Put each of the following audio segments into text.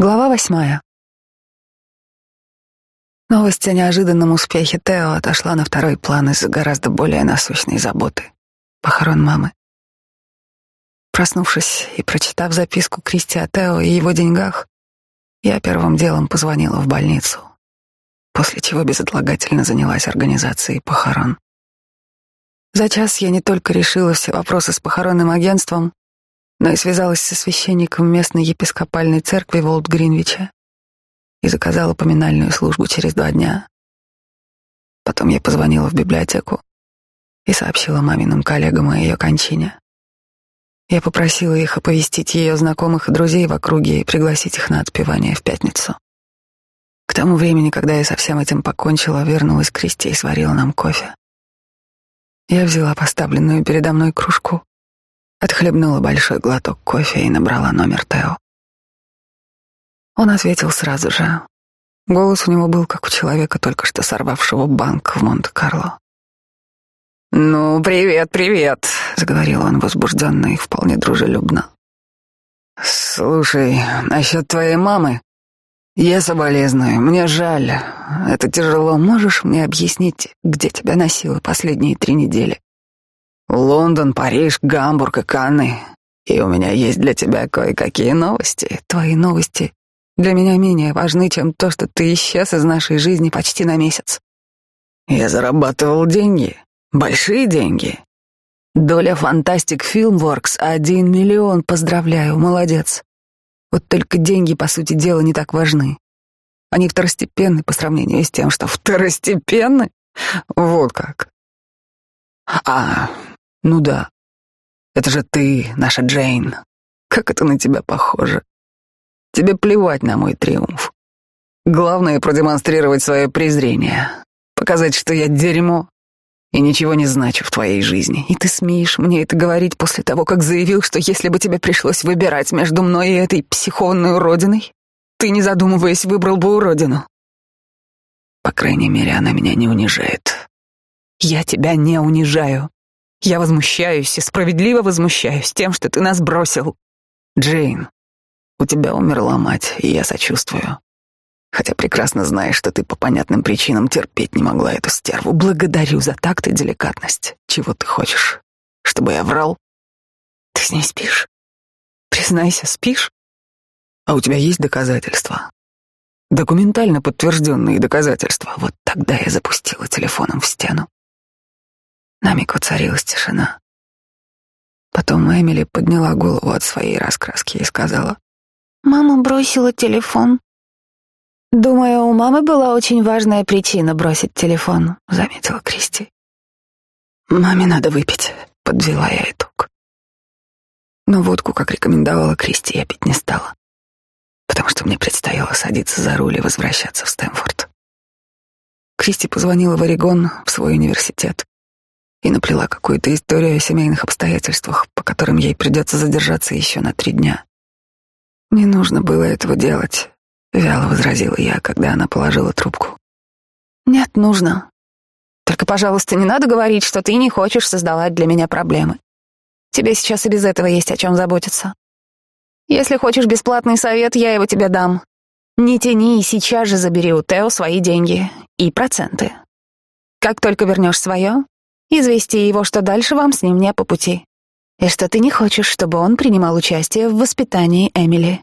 Глава восьмая. Новость о неожиданном успехе Тео отошла на второй план из-за гораздо более насущной заботы — похорон мамы. Проснувшись и прочитав записку Кристи о Тео и его деньгах, я первым делом позвонила в больницу, после чего безотлагательно занялась организацией похорон. За час я не только решила все вопросы с похоронным агентством, но и связалась со священником местной епископальной церкви Волт-Гринвича и заказала поминальную службу через два дня. Потом я позвонила в библиотеку и сообщила маминым коллегам о ее кончине. Я попросила их оповестить ее знакомых и друзей в округе и пригласить их на отпевание в пятницу. К тому времени, когда я со всем этим покончила, вернулась к Кристи и сварила нам кофе. Я взяла поставленную передо мной кружку Отхлебнула большой глоток кофе и набрала номер Тео. Он ответил сразу же. Голос у него был как у человека, только что сорвавшего банк в Монте-Карло. «Ну, привет, привет», — заговорил он возбужденно и вполне дружелюбно. «Слушай, насчет твоей мамы. Я соболезную, мне жаль. Это тяжело. Можешь мне объяснить, где тебя носило последние три недели?» Лондон, Париж, Гамбург и Канны. И у меня есть для тебя кое-какие новости. Твои новости для меня менее важны, чем то, что ты исчез из нашей жизни почти на месяц. Я зарабатывал деньги, большие деньги. Доля Fantastic Filmworks — один миллион, поздравляю, молодец. Вот только деньги, по сути дела, не так важны. Они второстепенны по сравнению с тем, что второстепенны. Вот как. А, ну да. Это же ты, наша Джейн. Как это на тебя похоже. Тебе плевать на мой триумф. Главное — продемонстрировать свое презрение. Показать, что я дерьмо и ничего не значу в твоей жизни. И ты смеешь мне это говорить после того, как заявил, что если бы тебе пришлось выбирать между мной и этой психованной уродиной, ты, не задумываясь, выбрал бы уродину. По крайней мере, она меня не унижает. Я тебя не унижаю. Я возмущаюсь и справедливо возмущаюсь тем, что ты нас бросил. Джейн, у тебя умерла мать, и я сочувствую. Хотя прекрасно знаешь, что ты по понятным причинам терпеть не могла эту стерву. Благодарю за такт и деликатность. Чего ты хочешь? Чтобы я врал? Ты с ней спишь? Признайся, спишь? А у тебя есть доказательства? Документально подтвержденные доказательства. Вот тогда я запустила телефоном в стену. На миг воцарилась тишина. Потом Эмили подняла голову от своей раскраски и сказала. «Мама бросила телефон». «Думаю, у мамы была очень важная причина бросить телефон», — заметила Кристи. «Маме надо выпить», — подвела я итог. Но водку, как рекомендовала Кристи, я пить не стала, потому что мне предстояло садиться за руль и возвращаться в Стэнфорд. Кристи позвонила в Орегон, в свой университет, и наплела какую-то историю о семейных обстоятельствах, по которым ей придется задержаться еще на три дня. «Не нужно было этого делать», — вяло возразила я, когда она положила трубку. «Нет, нужно. Только, пожалуйста, не надо говорить, что ты не хочешь создавать для меня проблемы. Тебе сейчас и без этого есть о чем заботиться. Если хочешь бесплатный совет, я его тебе дам. Не тяни и сейчас же забери у Тео свои деньги и проценты. Как только вернешь свое, Извести его, что дальше вам с ним не по пути. И что ты не хочешь, чтобы он принимал участие в воспитании Эмили.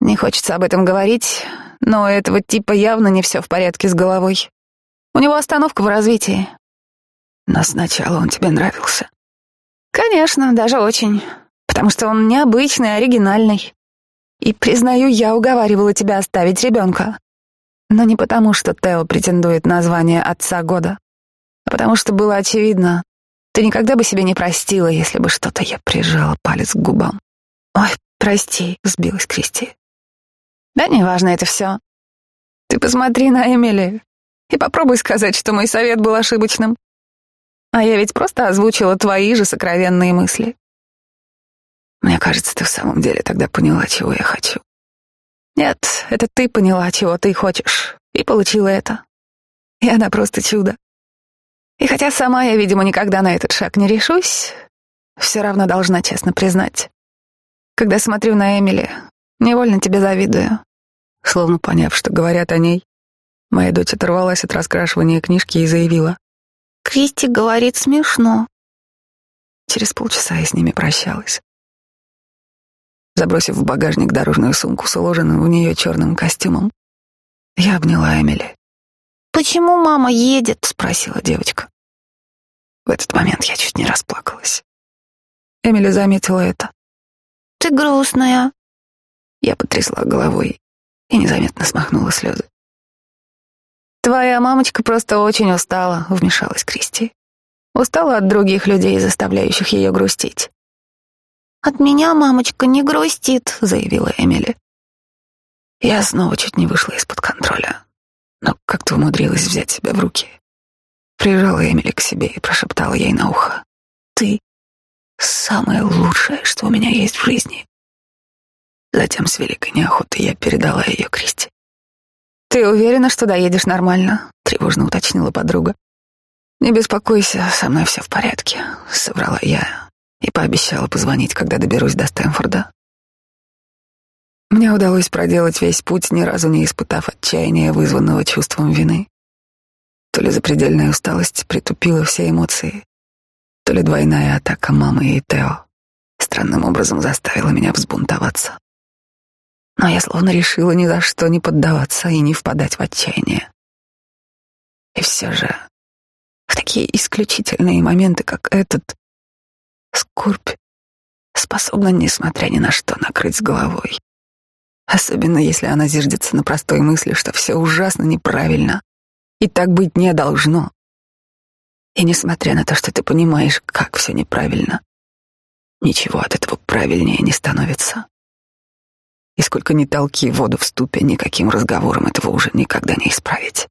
Не хочется об этом говорить, но у этого типа явно не все в порядке с головой. У него остановка в развитии. Но сначала он тебе нравился. Конечно, даже очень. Потому что он необычный, оригинальный. И, признаю, я уговаривала тебя оставить ребенка. Но не потому, что Тео претендует на звание отца года потому что было очевидно, ты никогда бы себе не простила, если бы что-то я прижала палец к губам. Ой, прости, сбилась Кристи. Да неважно это все. Ты посмотри на Эмили и попробуй сказать, что мой совет был ошибочным. А я ведь просто озвучила твои же сокровенные мысли. Мне кажется, ты в самом деле тогда поняла, чего я хочу. Нет, это ты поняла, чего ты хочешь, и получила это. И она просто чудо. И хотя сама я, видимо, никогда на этот шаг не решусь, все равно должна честно признать. Когда смотрю на Эмили, Невольно тебе завидую. Словно поняв, что говорят о ней, моя дочь оторвалась от раскрашивания книжки и заявила. «Кристи говорит смешно». Через полчаса я с ними прощалась. Забросив в багажник дорожную сумку с уложенным в нее черным костюмом, я обняла Эмили. «Почему мама едет?» — спросила девочка. В этот момент я чуть не расплакалась. Эмили заметила это. «Ты грустная». Я потрясла головой и незаметно смахнула слезы. «Твоя мамочка просто очень устала», — вмешалась Кристи. «Устала от других людей, заставляющих ее грустить». «От меня мамочка не грустит», — заявила Эмили. Я снова чуть не вышла из-под контроля, но как-то умудрилась взять себя в руки. Прижала Эмили к себе и прошептала ей на ухо. «Ты — самое лучшее, что у меня есть в жизни». Затем с великой неохотой я передала ее Кристи. «Ты уверена, что доедешь нормально?» — тревожно уточнила подруга. «Не беспокойся, со мной все в порядке», — соврала я и пообещала позвонить, когда доберусь до Стэнфорда. Мне удалось проделать весь путь, ни разу не испытав отчаяния, вызванного чувством вины. То ли запредельная усталость притупила все эмоции, то ли двойная атака мамы и Тео странным образом заставила меня взбунтоваться. Но я словно решила ни за что не поддаваться и не впадать в отчаяние. И все же в такие исключительные моменты, как этот, скорбь способна, несмотря ни на что, накрыть с головой. Особенно если она зиждется на простой мысли, что все ужасно неправильно, и так быть не должно. И несмотря на то, что ты понимаешь, как все неправильно, ничего от этого правильнее не становится. И сколько ни толки воду в ступе, никаким разговором этого уже никогда не исправить.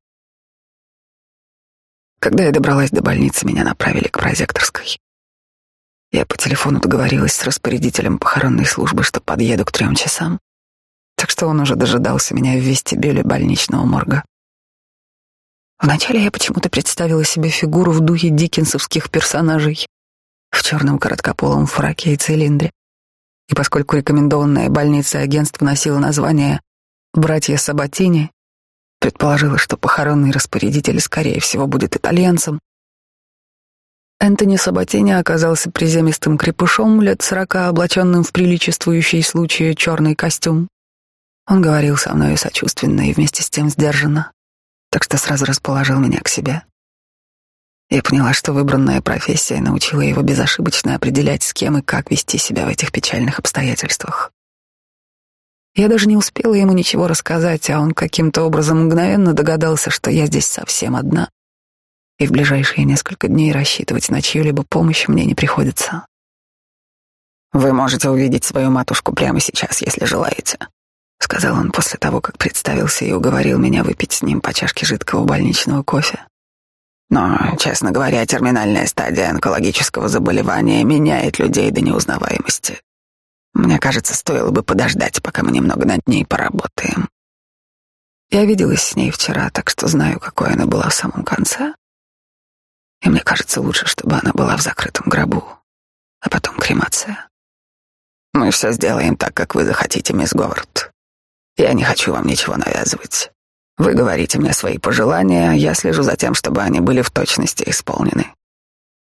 Когда я добралась до больницы, меня направили к прозекторской. Я по телефону договорилась с распорядителем похоронной службы, что подъеду к трем часам, так что он уже дожидался меня в вестибюле больничного морга. Вначале я почему-то представила себе фигуру в духе диккенсовских персонажей в черном короткополом фраке и цилиндре. И поскольку рекомендованная больница агентства носила название «Братья Сабатини», предположила, что похоронный распорядитель, скорее всего, будет итальянцем, Энтони Сабатини оказался приземистым крепышом лет сорока, облаченным в приличествующий случаю черный костюм. Он говорил со мной сочувственно и вместе с тем сдержанно, так что сразу расположил меня к себе. Я поняла, что выбранная профессия научила его безошибочно определять, с кем и как вести себя в этих печальных обстоятельствах. Я даже не успела ему ничего рассказать, а он каким-то образом мгновенно догадался, что я здесь совсем одна и в ближайшие несколько дней рассчитывать на чью-либо помощь мне не приходится. «Вы можете увидеть свою матушку прямо сейчас, если желаете», — сказал он после того, как представился и уговорил меня выпить с ним по чашке жидкого больничного кофе. «Но, честно говоря, терминальная стадия онкологического заболевания меняет людей до неузнаваемости. Мне кажется, стоило бы подождать, пока мы немного над ней поработаем. Я виделась с ней вчера, так что знаю, какой она была в самом конце. И мне кажется, лучше, чтобы она была в закрытом гробу, а потом кремация. Мы все сделаем так, как вы захотите, мисс Говард. Я не хочу вам ничего навязывать. Вы говорите мне свои пожелания, я слежу за тем, чтобы они были в точности исполнены.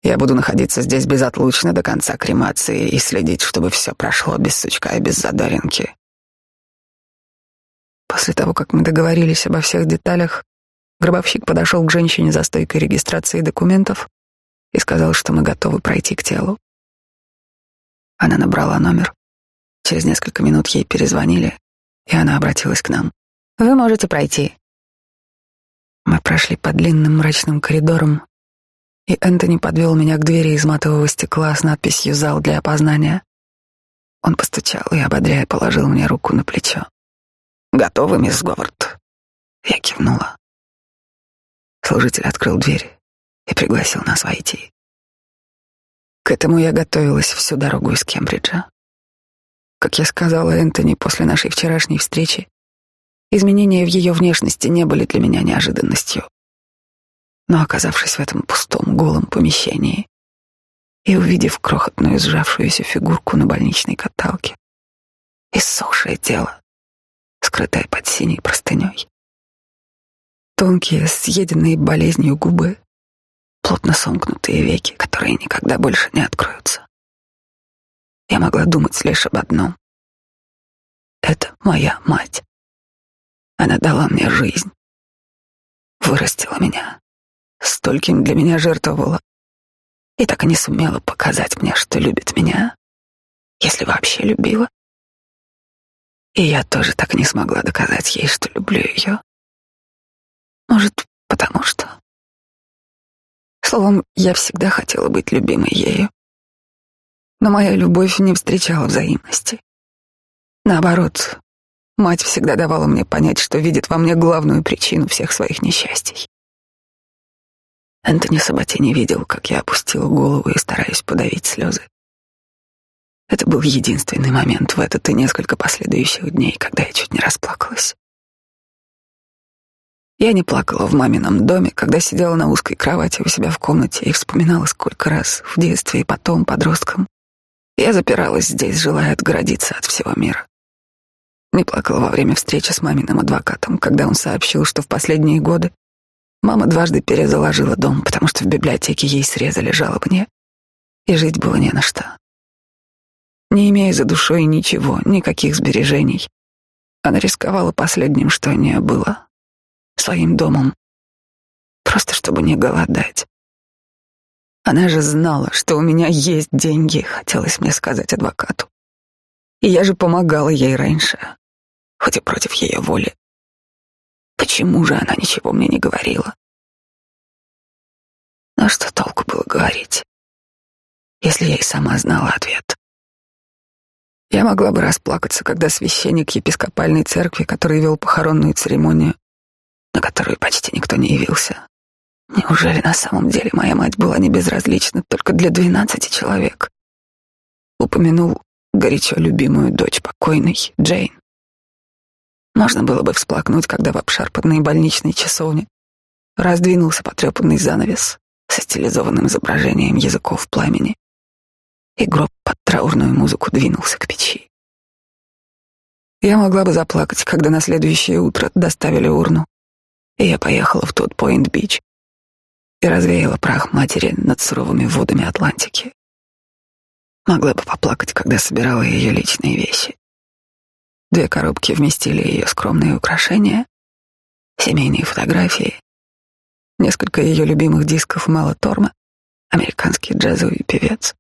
Я буду находиться здесь безотлучно до конца кремации и следить, чтобы все прошло без сучка и без задоринки. После того, как мы договорились обо всех деталях, Гробовщик подошел к женщине за стойкой регистрации документов и сказал, что мы готовы пройти к телу. Она набрала номер. Через несколько минут ей перезвонили, и она обратилась к нам. «Вы можете пройти». Мы прошли по длинным мрачным коридорам, и Энтони подвел меня к двери из матового стекла с надписью «Зал для опознания». Он постучал и, ободряя, положил мне руку на плечо. «Готовы, мисс Говард?» Я кивнула. Служитель открыл дверь и пригласил нас войти. К этому я готовилась всю дорогу из Кембриджа. Как я сказала Энтони после нашей вчерашней встречи, изменения в ее внешности не были для меня неожиданностью. Но оказавшись в этом пустом, голом помещении и увидев крохотную сжавшуюся фигурку на больничной каталке, иссохшее тело, скрытое под синей простыней. Тонкие, съеденные болезнью губы, плотно сомкнутые веки, которые никогда больше не откроются. Я могла думать лишь об одном. Это моя мать. Она дала мне жизнь, вырастила меня, стольким для меня жертвовала и так и не сумела показать мне, что любит меня, если вообще любила. И я тоже так не смогла доказать ей, что люблю ее. Может, потому что... Словом, я всегда хотела быть любимой ею. Но моя любовь не встречала взаимности. Наоборот, мать всегда давала мне понять, что видит во мне главную причину всех своих несчастий. Энтони Сабатини видел, как я опустила голову и стараюсь подавить слезы. Это был единственный момент в этот и несколько последующих дней, когда я чуть не расплакалась. Я не плакала в мамином доме, когда сидела на узкой кровати у себя в комнате и вспоминала, сколько раз в детстве и потом подростком я запиралась здесь, желая отгородиться от всего мира. Не плакала во время встречи с маминым адвокатом, когда он сообщил, что в последние годы мама дважды перезаложила дом, потому что в библиотеке ей срезали жалобные, и жить было не на что. Не имея за душой ничего, никаких сбережений, она рисковала последним, что у нее было, своим домом, просто чтобы не голодать. Она же знала, что у меня есть деньги, хотелось мне сказать адвокату. И я же помогала ей раньше, хоть и против ее воли. Почему же она ничего мне не говорила? Но что толку было говорить, если я и сама знала ответ? Я могла бы расплакаться, когда священник епископальной церкви, который вел похоронную церемонию, на которую почти никто не явился. Неужели на самом деле моя мать была не безразлична только для двенадцати человек? Упомянул горячо любимую дочь покойной, Джейн. Можно было бы всплакнуть, когда в обшарпанной больничной часовне раздвинулся потрепанный занавес со стилизованным изображением языков пламени, и гроб под траурную музыку двинулся к печи. Я могла бы заплакать, когда на следующее утро доставили урну, и я поехала в тот Пойнт-Бич и развеяла прах матери над суровыми водами Атлантики. Могла бы поплакать, когда собирала ее личные вещи. Две коробки вместили ее скромные украшения, семейные фотографии, несколько ее любимых дисков Мэла Торма, американский джазовый певец.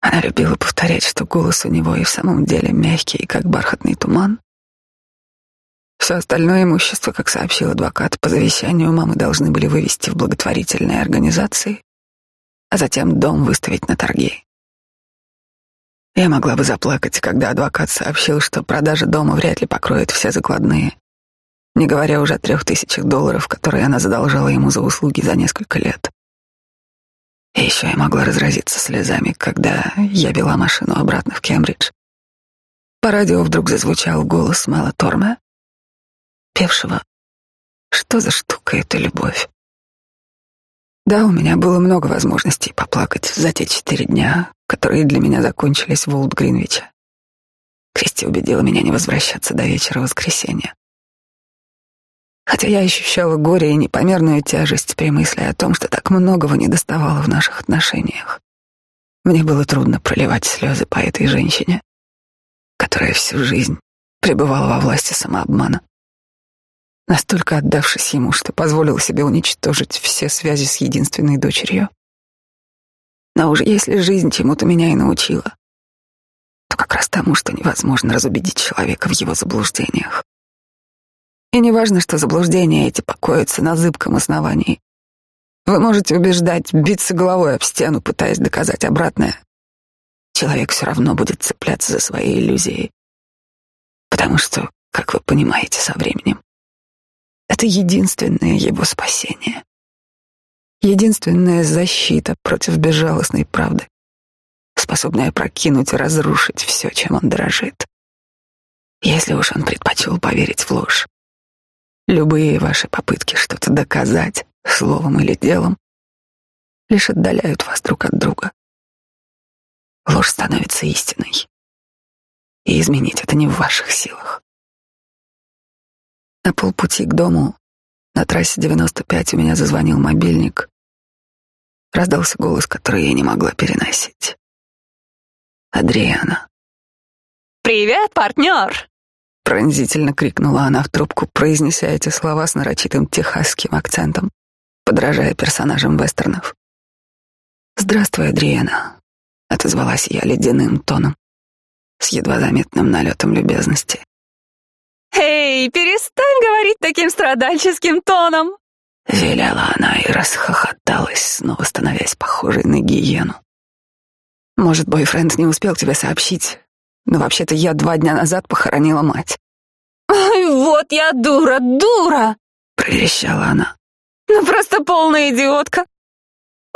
Она любила повторять, что голос у него и в самом деле мягкий, как бархатный туман, все остальное имущество, как сообщил адвокат, по завещанию мамы должны были вывести в благотворительные организации, а затем дом выставить на торги. Я могла бы заплакать, когда адвокат сообщил, что продажа дома вряд ли покроет все закладные, не говоря уже о трех тысячах долларов, которые она задолжала ему за услуги за несколько лет. И еще я могла разразиться слезами, когда я вела машину обратно в Кембридж. По радио вдруг зазвучал голос Мэла Торма, певшего. Что за штука эта любовь? Да, у меня было много возможностей поплакать за те четыре дня, которые для меня закончились в Олд Гринвиче. Кристи убедила меня не возвращаться до вечера воскресенья. Хотя я ощущала горе и непомерную тяжесть при мысли о том, что так многого не доставало в наших отношениях. Мне было трудно проливать слезы по этой женщине, которая всю жизнь пребывала во власти самообмана настолько отдавшись ему, что позволил себе уничтожить все связи с единственной дочерью. Но уже если жизнь чему-то меня и научила, то как раз тому, что невозможно разубедить человека в его заблуждениях. И не важно, что заблуждения эти покоятся на зыбком основании. Вы можете убеждать, биться головой об стену, пытаясь доказать обратное. Человек все равно будет цепляться за свои иллюзии. Потому что, как вы понимаете со временем, это единственное его спасение. Единственная защита против безжалостной правды, способная прокинуть и разрушить все, чем он дорожит. Если уж он предпочел поверить в ложь, любые ваши попытки что-то доказать словом или делом лишь отдаляют вас друг от друга. Ложь становится истиной. и изменить это не в ваших силах. На полпути к дому на трассе 95 у меня зазвонил мобильник. Раздался голос, который я не могла переносить. Адриана. «Привет, партнер!» Пронзительно крикнула она в трубку, произнеся эти слова с нарочитым техасским акцентом, подражая персонажам вестернов. «Здравствуй, Адриана», — отозвалась я ледяным тоном, с едва заметным налетом любезности. «Эй, перестань говорить таким страдальческим тоном!» Велела она и расхохоталась, снова становясь похожей на гиену. «Может, бойфренд не успел тебе сообщить, но вообще-то я два дня назад похоронила мать». «Ой, вот я дура, дура!» — проверещала она. «Ну просто полная идиотка.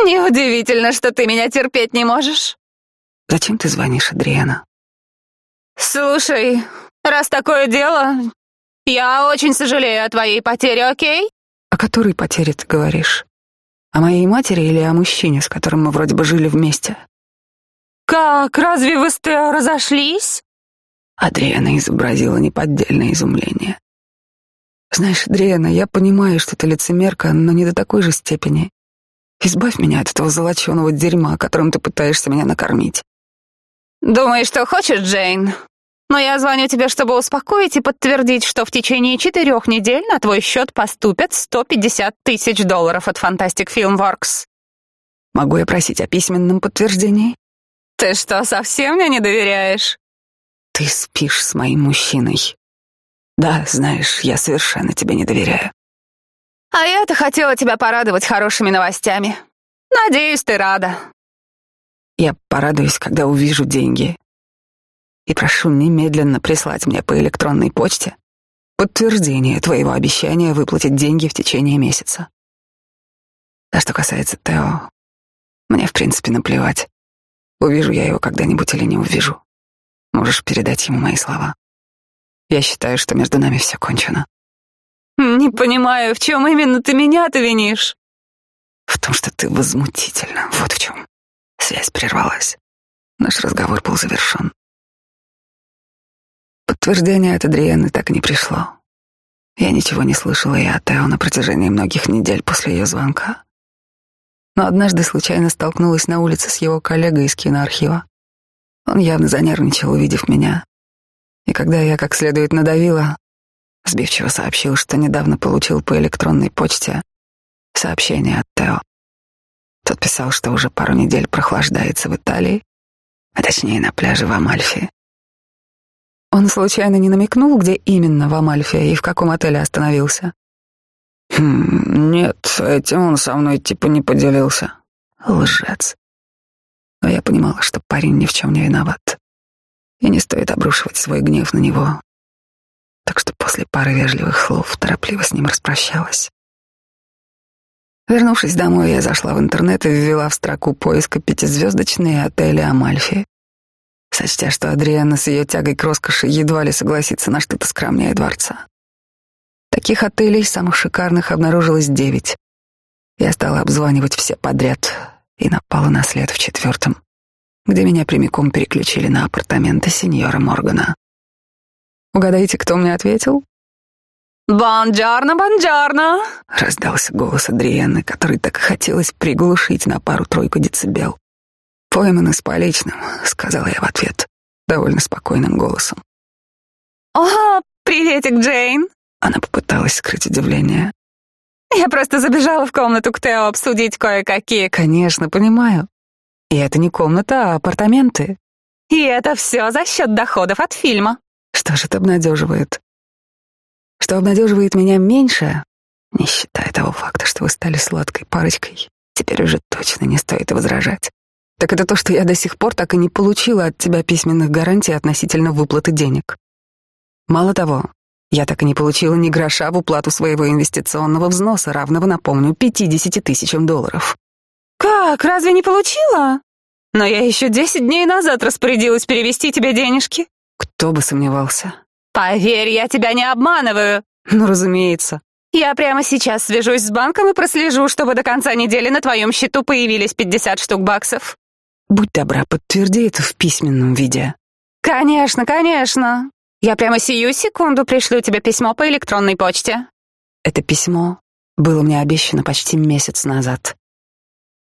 Неудивительно, что ты меня терпеть не можешь». «Зачем ты звонишь, Адриана?» «Слушай, раз такое дело, я очень сожалею о твоей потере, окей?» О которой потере ты говоришь? О моей матери или о мужчине, с которым мы вроде бы жили вместе? Как? Разве вы с Тео разошлись? Адриана изобразила неподдельное изумление. Знаешь, Адриана, я понимаю, что ты лицемерка, но не до такой же степени. Избавь меня от этого золоченого дерьма, которым ты пытаешься меня накормить. Думаешь, что хочешь, Джейн? Но я звоню тебе, чтобы успокоить и подтвердить, что в течение четырех недель на твой счет поступят 150 тысяч долларов от Fantastic Filmworks. Могу я просить о письменном подтверждении? Ты что, совсем мне не доверяешь? Ты спишь с моим мужчиной. Да, знаешь, я совершенно тебе не доверяю. А я-то хотела тебя порадовать хорошими новостями. Надеюсь, ты рада. Я порадуюсь, когда увижу деньги, и прошу немедленно прислать мне по электронной почте подтверждение твоего обещания выплатить деньги в течение месяца. А что касается Тео, мне в принципе наплевать, увижу я его когда-нибудь или не увижу. Можешь передать ему мои слова. Я считаю, что между нами все кончено. Не понимаю, в чем именно ты меня-то винишь? В том, что ты возмутительно. Вот в чем. Связь прервалась. Наш разговор был завершен. Подтверждение от Адрианы так и не пришло. Я ничего не слышала и от Тео на протяжении многих недель после ее звонка. Но однажды случайно столкнулась на улице с его коллегой из киноархива. Он явно занервничал, увидев меня. И когда я как следует надавила, сбивчиво сообщил, что недавно получил по электронной почте сообщение от Тео. Тот писал, что уже пару недель прохлаждается в Италии, а точнее на пляже в Амальфи, он случайно не намекнул, где именно в Амальфе и в каком отеле остановился? Хм, нет, этим он со мной типа не поделился. Лжец. Но я понимала, что парень ни в чем не виноват. И не стоит обрушивать свой гнев на него. Так что после пары вежливых слов торопливо с ним распрощалась. Вернувшись домой, я зашла в интернет и ввела в строку поиска пятизвездочные отели Амальфи сочтя, что Адриана с ее тягой к роскоши едва ли согласится на что-то скромнее дворца. Таких отелей, самых шикарных, обнаружилось девять. Я стала обзванивать все подряд и напала на след в четвертом, где меня прямиком переключили на апартаменты сеньора Моргана. Угадайте, кто мне ответил? «Бонджарно, бонджарно!» — раздался голос Адрианы, который так хотелось приглушить на пару-тройку децибел. «Пойманы с поличным», — сказала я в ответ, довольно спокойным голосом. «О, приветик, Джейн!» Она попыталась скрыть удивление. «Я просто забежала в комнату к Тео обсудить кое-какие...» «Конечно, понимаю. И это не комната, а апартаменты». «И это все за счет доходов от фильма». «Что же это обнадеживает?» «Что обнадеживает меня меньше, не считая того факта, что вы стали сладкой парочкой, теперь уже точно не стоит возражать так это то, что я до сих пор так и не получила от тебя письменных гарантий относительно выплаты денег. Мало того, я так и не получила ни гроша в уплату своего инвестиционного взноса, равного, напомню, 50 тысячам долларов. Как? Разве не получила? Но я еще 10 дней назад распорядилась перевести тебе денежки. Кто бы сомневался. Поверь, я тебя не обманываю. Ну, разумеется. Я прямо сейчас свяжусь с банком и прослежу, чтобы до конца недели на твоем счету появились 50 штук баксов. Будь добра, подтверди это в письменном виде. Конечно, конечно. Я прямо сию секунду пришлю тебе письмо по электронной почте. Это письмо было мне обещано почти месяц назад.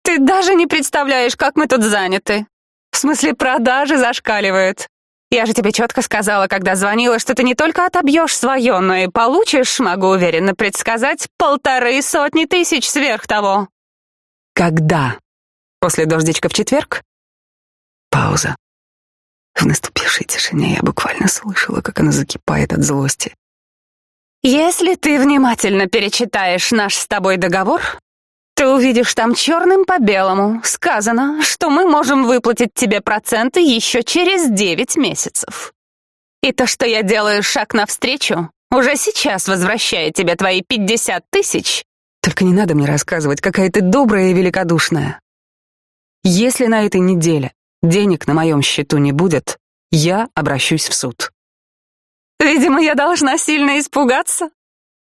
Ты даже не представляешь, как мы тут заняты. В смысле, продажи зашкаливают. Я же тебе четко сказала, когда звонила, что ты не только отобьешь свое, но и получишь, могу уверенно предсказать, полторы сотни тысяч сверх того. Когда? После дождичка в четверг? Пауза. В наступившей тишине я буквально слышала, как она закипает от злости. Если ты внимательно перечитаешь наш с тобой договор, ты увидишь там черным по белому сказано, что мы можем выплатить тебе проценты еще через девять месяцев. И то, что я делаю шаг навстречу, уже сейчас возвращает тебе твои пятьдесят тысяч. Только не надо мне рассказывать, какая ты добрая и великодушная. Если на этой неделе денег на моем счету не будет, я обращусь в суд. Видимо, я должна сильно испугаться.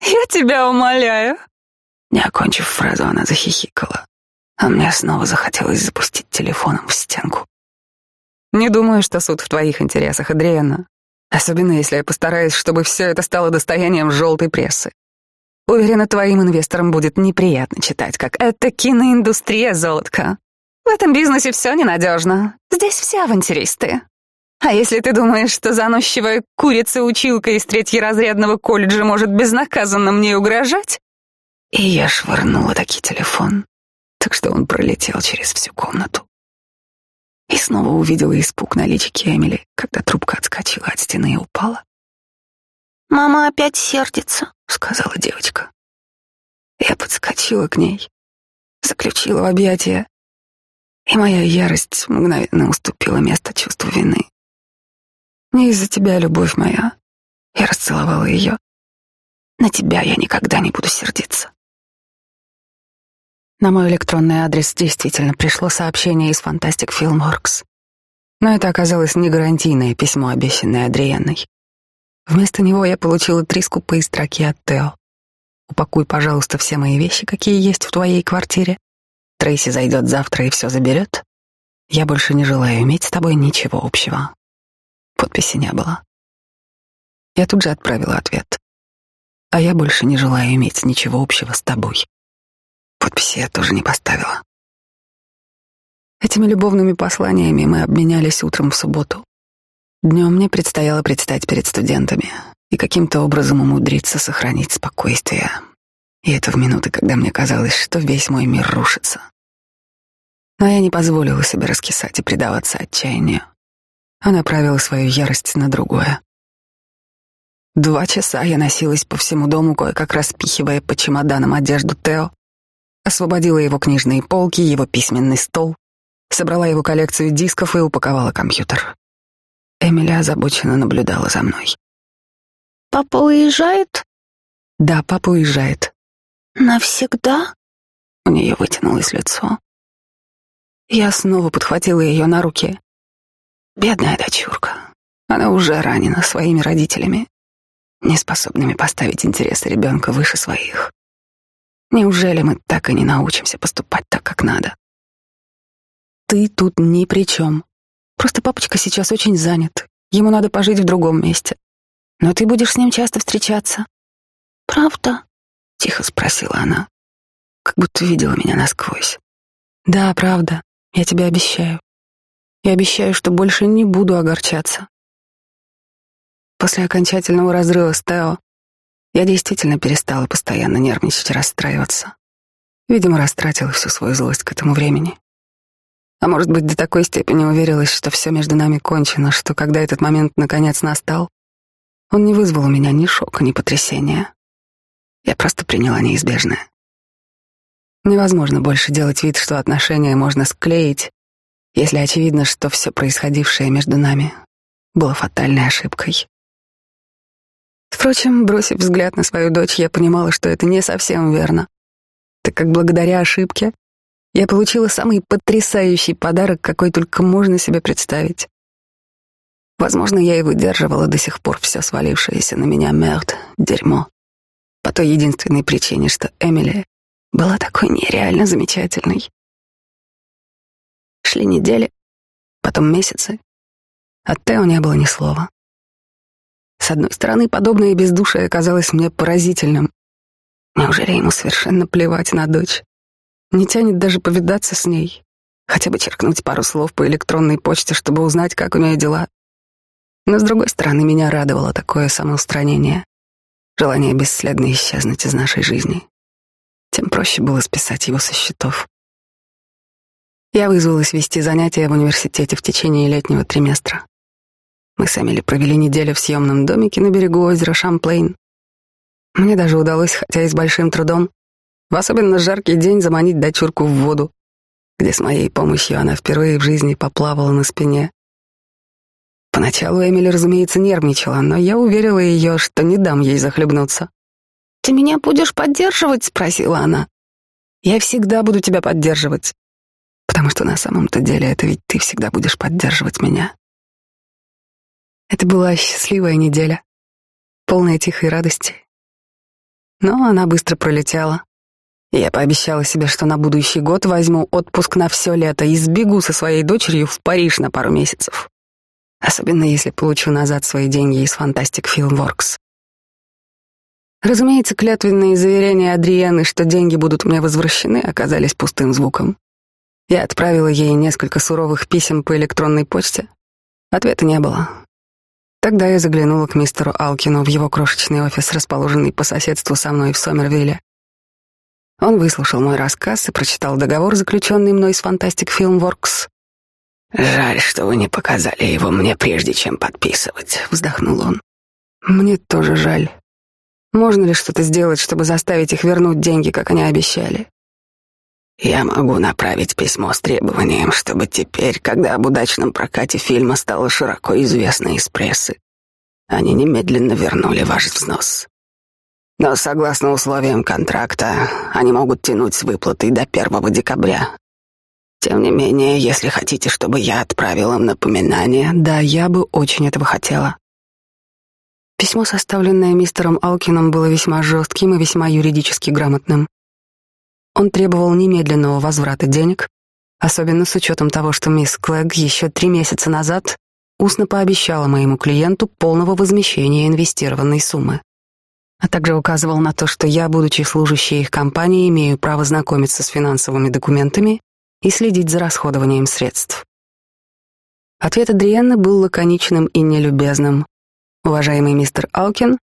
Я тебя умоляю. Не окончив фразу, она захихикала, а мне снова захотелось запустить телефоном в стенку. Не думаю, что суд в твоих интересах, Адриана. Особенно если я постараюсь, чтобы все это стало достоянием желтой прессы. Уверена, твоим инвесторам будет неприятно читать, как это киноиндустрия золотка. В этом бизнесе все ненадежно. Здесь все авантюристы. А если ты думаешь, что заносчивая курица-училка из третьеразрядного колледжа может безнаказанно мне угрожать, и я швырнула таки телефон, так что он пролетел через всю комнату. И снова увидела испуг на личике Эмили, когда трубка отскочила от стены и упала. «Мама опять сердится», — сказала девочка. Я подскочила к ней, заключила в объятия, и моя ярость мгновенно уступила место чувству вины. «Не из-за тебя, любовь моя», — я расцеловала ее. «На тебя я никогда не буду сердиться». На мой электронный адрес действительно пришло сообщение из Fantastic Filmworks. Но это оказалось не гарантийное письмо, обещанное Адриенной. Вместо него я получила три скупые строки от Тео. «Упакуй, пожалуйста, все мои вещи, какие есть в твоей квартире. Трейси зайдет завтра и все заберет. Я больше не желаю иметь с тобой ничего общего». Подписи не было. Я тут же отправила ответ. «А я больше не желаю иметь ничего общего с тобой». Подписи я тоже не поставила. Этими любовными посланиями мы обменялись утром в субботу. Днем мне предстояло предстать перед студентами и каким-то образом умудриться сохранить спокойствие. И это в минуты, когда мне казалось, что весь мой мир рушится. Но я не позволила себе раскисать и предаваться отчаянию, а направила свою ярость на другое. Два часа я носилась по всему дому, кое-как распихивая по чемоданам одежду Тео, освободила его книжные полки, его письменный стол, собрала его коллекцию дисков и упаковала компьютер. Эмили озабоченно наблюдала за мной. «Папа уезжает?» «Да, папа уезжает». «Навсегда?» У нее вытянулось лицо. Я снова подхватила ее на руки. Бедная дочурка. Она уже ранена своими родителями, неспособными поставить интересы ребенка выше своих. Неужели мы так и не научимся поступать так, как надо? Ты тут ни при чем. Просто папочка сейчас очень занят. Ему надо пожить в другом месте. Но ты будешь с ним часто встречаться. Правда? Тихо спросила она, как будто видела меня насквозь. Да, правда. Я тебе обещаю. Я обещаю, что больше не буду огорчаться. После окончательного разрыва с Тео я действительно перестала постоянно нервничать и расстраиваться. Видимо, растратила всю свою злость к этому времени. А может быть, до такой степени уверилась, что все между нами кончено, что когда этот момент наконец настал, он не вызвал у меня ни шока, ни потрясения. Я просто приняла неизбежное. Невозможно больше делать вид, что отношения можно склеить, если очевидно, что все происходившее между нами было фатальной ошибкой. Впрочем, бросив взгляд на свою дочь, я понимала, что это не совсем верно, так как благодаря ошибке я получила самый потрясающий подарок, какой только можно себе представить. Возможно, я и выдерживала до сих пор все свалившееся на меня мерд, дерьмо, по той единственной причине, что Эмили была такой нереально замечательной. Шли недели, потом месяцы, От Тео не было ни слова. С одной стороны, подобное бездушие казалось мне поразительным. Неужели ему совершенно плевать на дочь? Не тянет даже повидаться с ней, хотя бы черкнуть пару слов по электронной почте, чтобы узнать, как у нее дела. Но, с другой стороны, меня радовало такое самоустранение, желание бесследно исчезнуть из нашей жизни. Тем проще было списать его со счетов. Я вызвалась вести занятия в университете в течение летнего триместра. Мы с Эмили провели неделю в съемном домике на берегу озера Шамплейн. Мне даже удалось, хотя и с большим трудом, в особенно жаркий день заманить дочурку в воду, где с моей помощью она впервые в жизни поплавала на спине. Поначалу Эмили, разумеется, нервничала, но я уверила ее, что не дам ей захлебнуться. «Ты меня будешь поддерживать?» — спросила она. «Я всегда буду тебя поддерживать, потому что на самом-то деле это ведь ты всегда будешь поддерживать меня». Это была счастливая неделя, полная тихой радости. Но она быстро пролетела. Я пообещала себе, что на будущий год возьму отпуск на все лето и сбегу со своей дочерью в Париж на пару месяцев. Особенно если получу назад свои деньги из Fantastic Filmworks. Разумеется, клятвенные заверения Адриены, что деньги будут мне возвращены, оказались пустым звуком. Я отправила ей несколько суровых писем по электронной почте. Ответа не было. Тогда я заглянула к мистеру Алкину в его крошечный офис, расположенный по соседству со мной в Сомервилле. Он выслушал мой рассказ и прочитал договор, заключенный мной с Fantastic Filmworks. «Жаль, что вы не показали его мне, прежде чем подписывать», — вздохнул он. «Мне тоже жаль. Можно ли что-то сделать, чтобы заставить их вернуть деньги, как они обещали?» Я могу направить письмо с требованием, чтобы теперь, когда об удачном прокате фильма стало широко известно из прессы, они немедленно вернули ваш взнос. Но согласно условиям контракта, они могут тянуть с выплатой до 1 декабря. Тем не менее, если хотите, чтобы я отправил им напоминание, да, я бы очень этого хотела. Письмо, составленное мистером Алкином, было весьма жестким и весьма юридически грамотным. Он требовал немедленного возврата денег, особенно с учетом того, что мисс Клэг еще три месяца назад устно пообещала моему клиенту полного возмещения инвестированной суммы, а также указывал на то, что я, будучи служащей их компании, имею право знакомиться с финансовыми документами и следить за расходованием средств. Ответ Адриенны был лаконичным и нелюбезным. «Уважаемый мистер Алкин,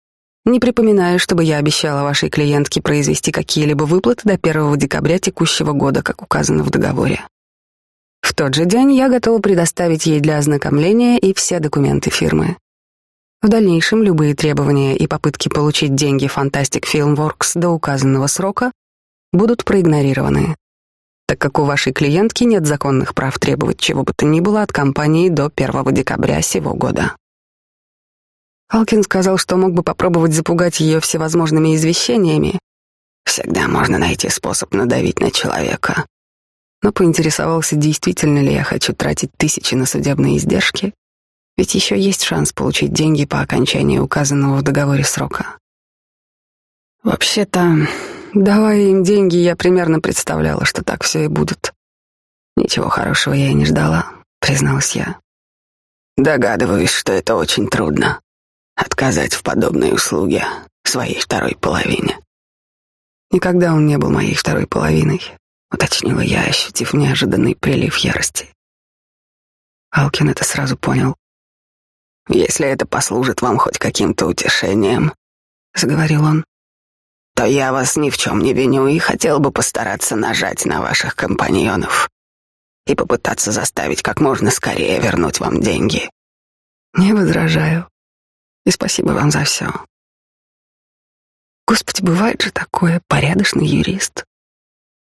не припоминаю, чтобы я обещала вашей клиентке произвести какие-либо выплаты до 1 декабря текущего года, как указано в договоре. В тот же день я готова предоставить ей для ознакомления и все документы фирмы. В дальнейшем любые требования и попытки получить деньги Fantastic Filmworks до указанного срока будут проигнорированы, так как у вашей клиентки нет законных прав требовать чего бы то ни было от компании до 1 декабря сего года. Алкин сказал, что мог бы попробовать запугать ее всевозможными извещениями. Всегда можно найти способ надавить на человека. Но поинтересовался, действительно ли я хочу тратить тысячи на судебные издержки, ведь еще есть шанс получить деньги по окончании указанного в договоре срока. Вообще-то, давая им деньги, я примерно представляла, что так все и будет. Ничего хорошего я и не ждала, призналась я. Догадываюсь, что это очень трудно отказать в подобной услуге своей второй половине. Никогда он не был моей второй половиной, уточнила я, ощутив неожиданный прилив ярости. Алкин это сразу понял. Если это послужит вам хоть каким-то утешением, заговорил он, то я вас ни в чем не виню и хотел бы постараться нажать на ваших компаньонов и попытаться заставить как можно скорее вернуть вам деньги. Не возражаю, и спасибо вам за все. Господи, бывает же такое, порядочный юрист.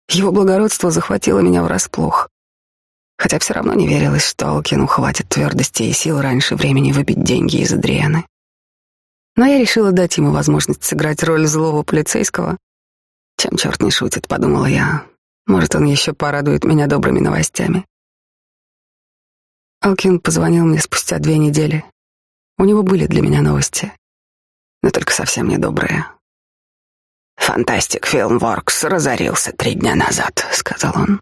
Его благородство захватило меня врасплох. Хотя все равно не верилось, что Алкину хватит твердости и сил раньше времени выбить деньги из Адрианы. Но я решила дать ему возможность сыграть роль злого полицейского. Чем черт не шутит, подумала я. Может, он еще порадует меня добрыми новостями. Алкин позвонил мне спустя две недели у него были для меня новости, но только совсем недобрые. «Фантастик Филмворкс разорился три дня назад», — сказал он.